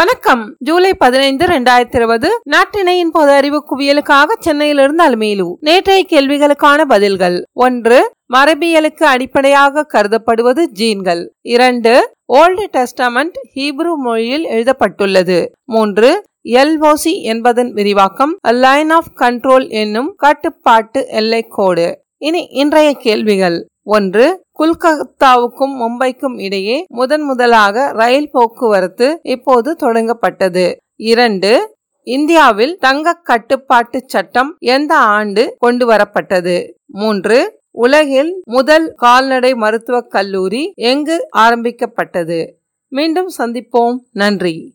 வணக்கம். ஜூலை பதினைந்து இரண்டாயிரத்தி இருபது நாட்டினையின் பொது அறிவு குவியலுக்காக சென்னையிலிருந்து அலுமேலு. நேற்றைய கேள்விகளுக்கான பதில்கள். ஒன்று மரபியலுக்கு அடிப்படையாக கருதப்படுவது ஜீன்கள். இரண்டு ஓல்டு டெஸ்டமெண்ட் ஹீப்ரு மொழியில் எழுதப்பட்டுள்ளது. மூன்று எல்ஓசி என்பதன் விரிவாக்கம் லைன் ஆஃப் கண்ட்ரோல் என்னும் கட்டுப்பாட்டு எல்லை கோடு இனி இன்றைய கேள்விகள். ஒன்று கொல்கத்தாவுக்கும் மும்பைக்கும் இடையே முதன் முதலாக ரயில் போக்குவரத்து இப்போது தொடங்கப்பட்டது. இரண்டு இந்தியாவில் தங்க கட்டுப்பாட்டு சட்டம் எந்த ஆண்டு கொண்டு வரப்பட்டது மூன்று உலகில் முதல் கால்நடை மருத்துவக் கல்லூரி எங்கு ஆரம்பிக்கப்பட்டது? மீண்டும் சந்திப்போம். நன்றி.